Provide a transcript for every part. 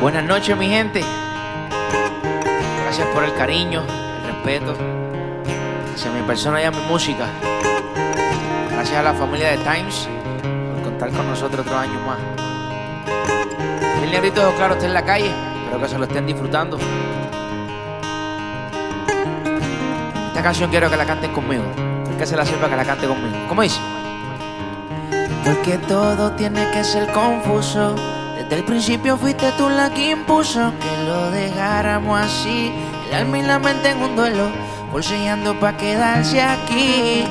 Buenas noches, mi gente. Gracias por el cariño, el respeto hacia mi persona y a mi música. Gracias a la familia de Times por contar con nosotros otro año más. El negrito claro está en la calle, espero que se lo estén disfrutando. Esta canción quiero que la canten conmigo. Que se la sirva que la cante conmigo. ¿Cómo dice? Porque todo tiene que ser confuso. Desde el principio fuiste tú la que impuso que lo dejáramos así. El alma y la mente en un duelo, bolseando pa' quedarse aquí.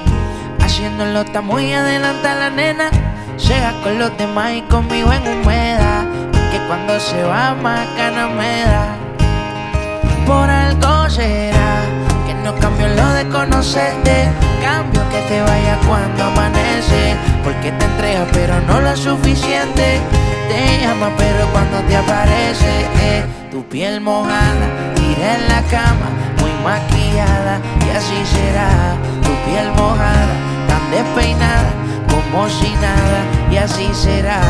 Haciéndolo está muy adelanta la nena. Llega con los demás y conmigo en humedad. Que cuando se va más gana me da. Por algo será que no cambio lo de conocerte. Te vaya cuando amanece. Porque te entrega pero no lo suficiente. Te llama pero cuando te aparece eh, tu piel mojada, tira en la cama, muy maquillada y así será. Tu piel mojada, tan despeinada como si nada y así será.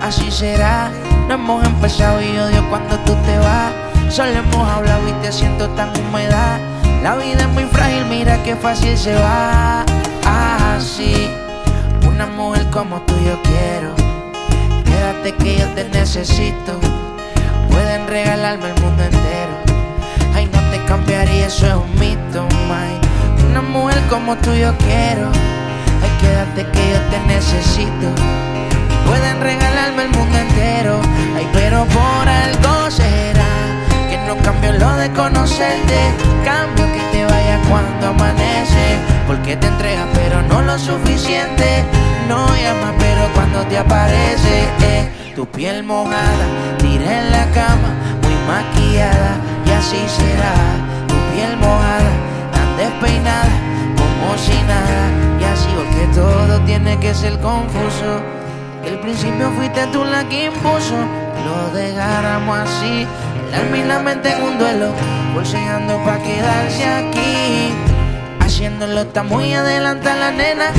Así será. No hemos empezado y odio cuando tú te vas. Solo hemos hablado y te siento tan humedad. La vida es muy frágil, mira qué fácil se va. Una mujer como tú yo quiero. Quédate que yo te necesito. Pueden regalarme el mundo entero. Ay, no te cambiaría, eso es un mito, my. Una mujer como tú yo quiero. Ay, quédate que yo te necesito. Pueden regalarme el mundo entero. Ay, pero por algo será que no cambio lo de conocerte. Cambio que te vaya cuando amanece. Porque te entrega, pero no lo suficiente. No llama, pero cuando te aparece, eh, tu piel mojada, tira en la cama, muy maquillada. Y así será. Tu piel mojada, tan despeinada como si nada. Y así, porque todo tiene que ser confuso. El principio fuiste tú la que impuso Lo dejáramos así El alma y la mente en un duelo Bolseando pa' quedarse aquí Haciéndolo está muy adelanta la nena.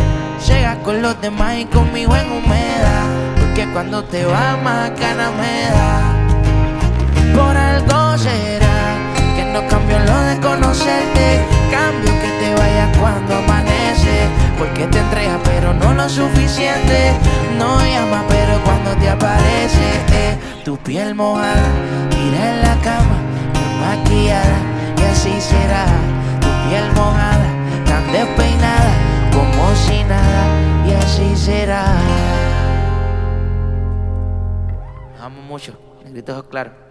Llega con los demás y conmigo en humedad Porque cuando te va más ganas me da. Por algo será Que no cambio lo de conocerte Cambio que te vaya cuando amanece Porque te entrega pero no lo suficiente. No llama pero cuando te aparece eh, Tu piel mojada, tira en la cama maquillada y así será será Amo mucho, negritos claro